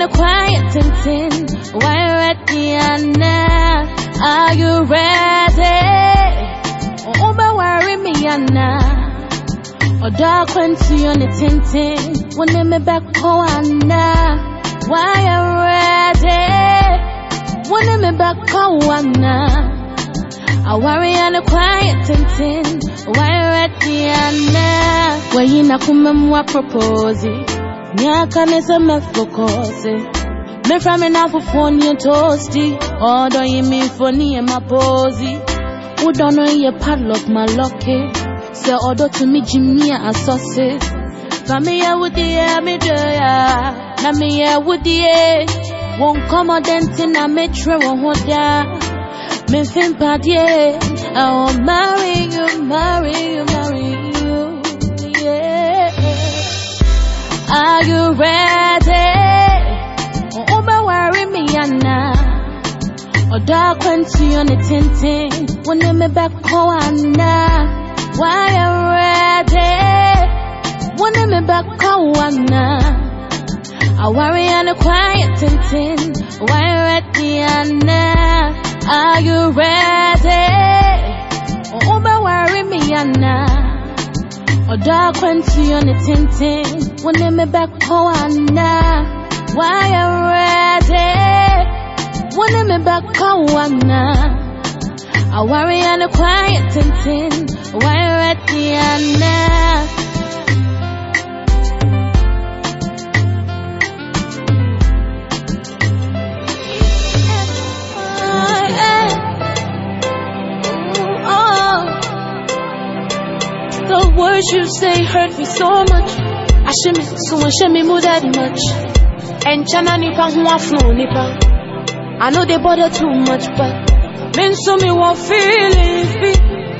and a quiet tintin. Why ready Anna? Are you ready? Oh, but worry me Anna. Or oh, dark twenty on the tintin. When me back oh Anna. Why I'm ready? When me back oh Anna. I worry and a quiet tintin. Why ready Anna? Why you not come and propose it? Nyaka nese me Me me na for phone and toasty Order you me for ni and my posy Who don't know you padlock lucky Say order to me Jimmy and sauces Family ya me do ya. Na me the air Won't come a dent in a metro won't ya Me fin padie I will marry you, marry you, marry you are you ready? Oh, but worry me, Anna. Oh, dark twenty on the tintin. When me back, oh, Anna. Why you ready? When me back, oh, Anna. I worry a quiet tintin. Why you ready, Anna? Are you ready? Oh, but worry me, Anna. Oh, dark twenty on the tintin. When they me back oh Anna. Why I'm ready? When they me back oh Anna. I worry and a quiet tintin. Why you ready hurt me so much. I shimmy, so I shimmy more that much. And chana nipa huwa flow nipa. I know they bother too much, but men so me want feelings be.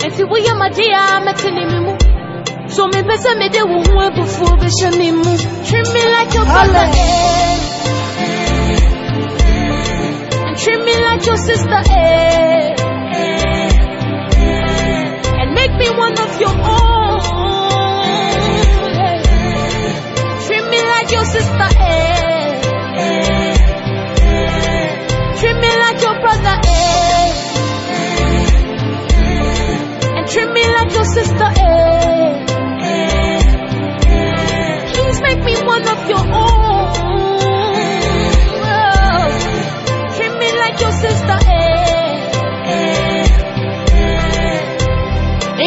And see we am a dear, I'm a me mu. So me pesa me de wo hu before be shimmy mu. Treat me like your brother, eh. And treat me like your sister, eh. And make me one of your own. Me like your sister, eh. Treat me like your brother, eh. And treat me like your sister, eh. Please make me one of your own. Treat me like your sister, eh.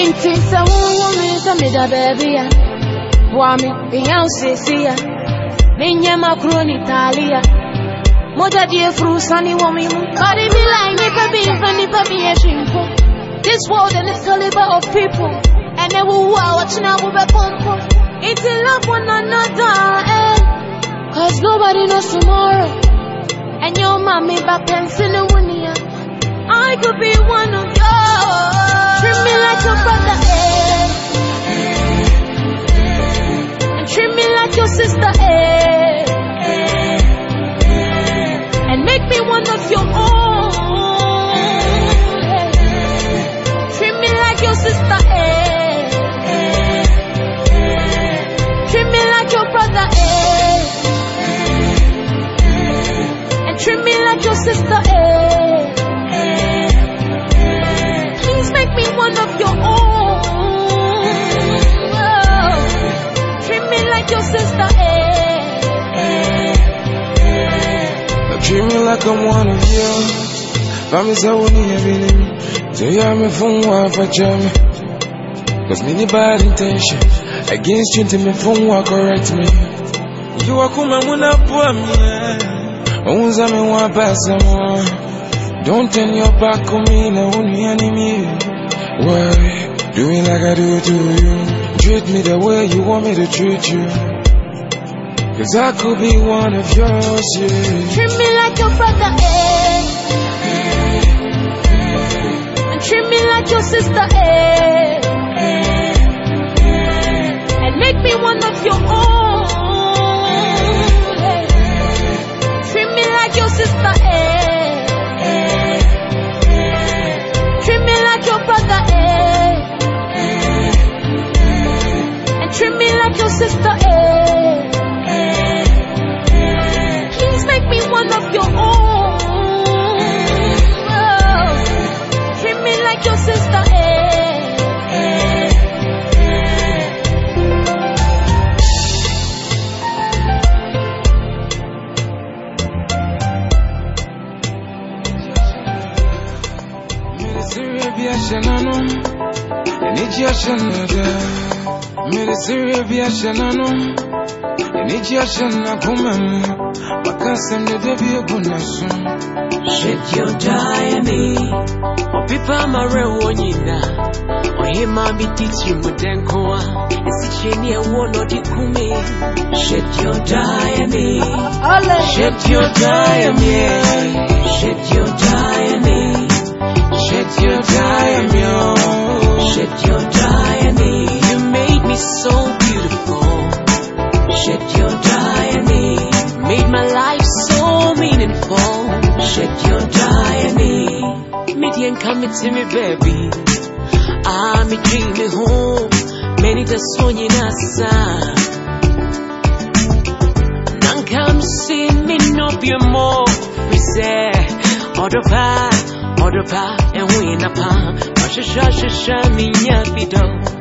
Inti sa wuwu sa mi da baby ya Bwa mi Beyonce si ya Moja die frusa ni Kari like This world and its caliber of people. And they will wow watching out with a pompo. Inti love one another eh. Cause nobody knows tomorrow. And your mommy back pencil year I could be one of yours. Treat me like your brother, eh? Me I'm one of yours. Fami sa woni ebini mi. So ya me fun wa fa jam. Cause many bad intention against you to me fun wa correct me. You are coming kuma muna poa me. Unza me wa basa mo. Don't turn your back on me na uni enemy. Why? Do me like I do to you. Treat me the way you want me to treat you. Cause I could be one of yours, yeah. Treat me like your brother, eh? And treat me like your sister, eh? And make me one of your own. Treat me like your sister, eh? Treat me like your brother, eh? And treat me like your sister, eh? Enichi shenada. Made Syria be a shenano. Enichi shenna kumem. Makasem de debi obunasu. Shed your diamond. Opipa mare wonyina. Ohima bititi mudenkoa. Isicheni ewo no dikume. Shed your diamond. Shed your diamond. Shed your diamond. Shed your diamond. Shed your You made me so beautiful. Shed your diamond. Made my life so meaningful. Shed your diamond. Midian coming to me, baby. I'm dreaming home. Many the sonye nasa. Nankam sin me no be more. We say, order pa, order pa, and win a pa. Masha shasha shaminya bido.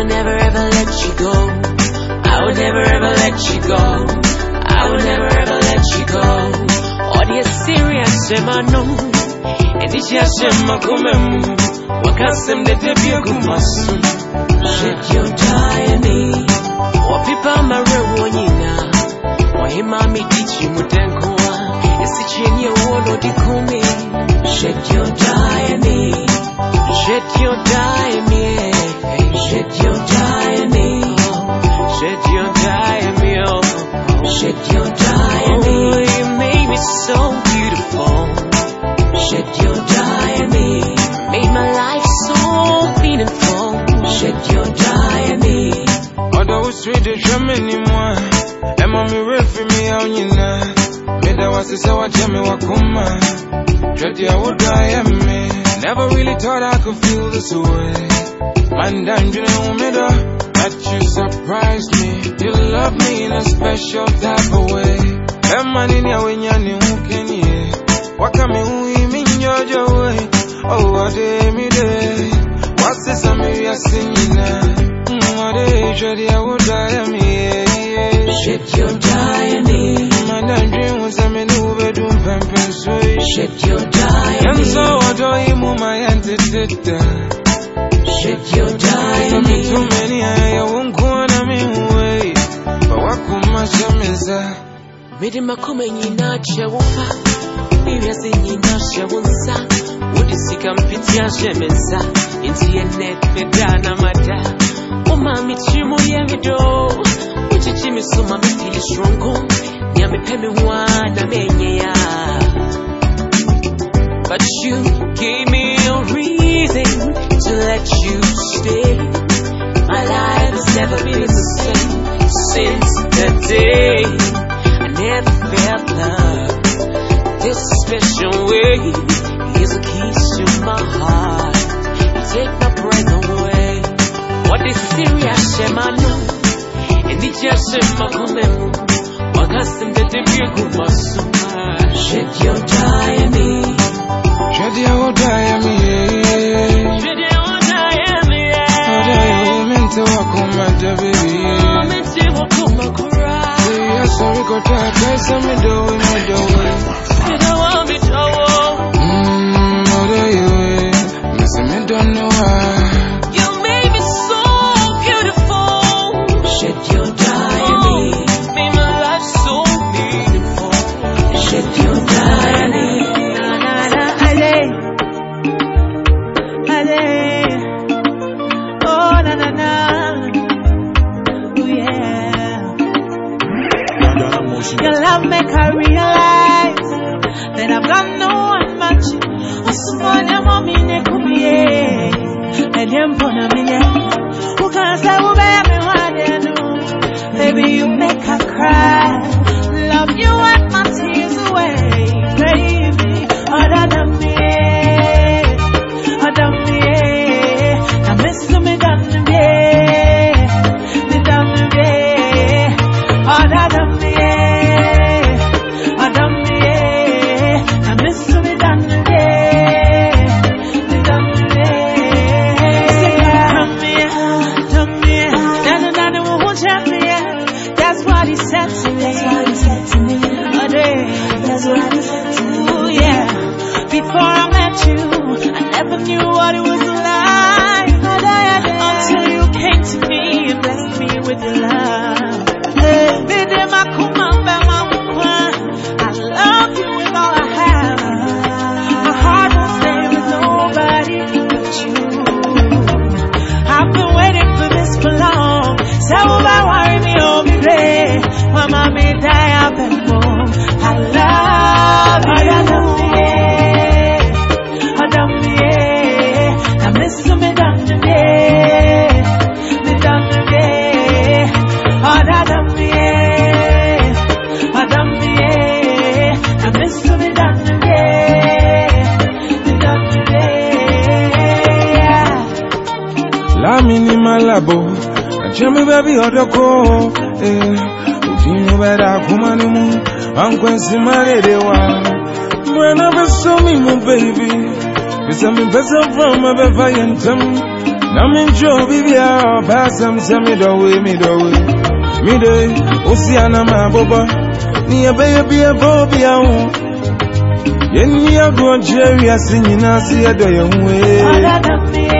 Will never ever let you go. I will never ever let you go. I will never ever let you go. Oh, dear serious, Shemano. And it's just Shemakumem. Wakasem de Debiagumasu. Shed your diamond. Wapipa sweet to drum anymore. And mommy refi me out yina. Me da was so what me wakuma. Dread ya would I am me. Never really thought I could feel this way. Man dandrin me da. That you surprised me. You love me in a special type of way. And man in when ya ɛnɛ meda na mada woma mekyiri mu yɛ me do wogyegye me so ma mefili soronko nea mepɛ me ho a na menyɛ a But you gave me a reason to let you stay. My life has never been the same since that day. Felt love this special way. Here's a keys to my heart. You take my breath away. What is serious, Shemano? And it's just Shemakumemu. Wakasem de Debiagumasu. Shed your. Shadi ya udaya mi Shed your diamond. Udaya umente wakuma da baby Yeah, baby odoko, eh. Ujinu beda kumanimu, ankwensi maredewa. When I saw me, my baby, Bisa mi besa from my beva yentem. Na mi jo bibi a basam se mi do we mi do de osi ana ma boba. Ni ebe ye bi e bo bi a hu. Ye ni agro jerry asinyi na si edo ye hu e.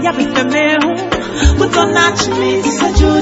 we are mommy, yeah, we family. But don't not me,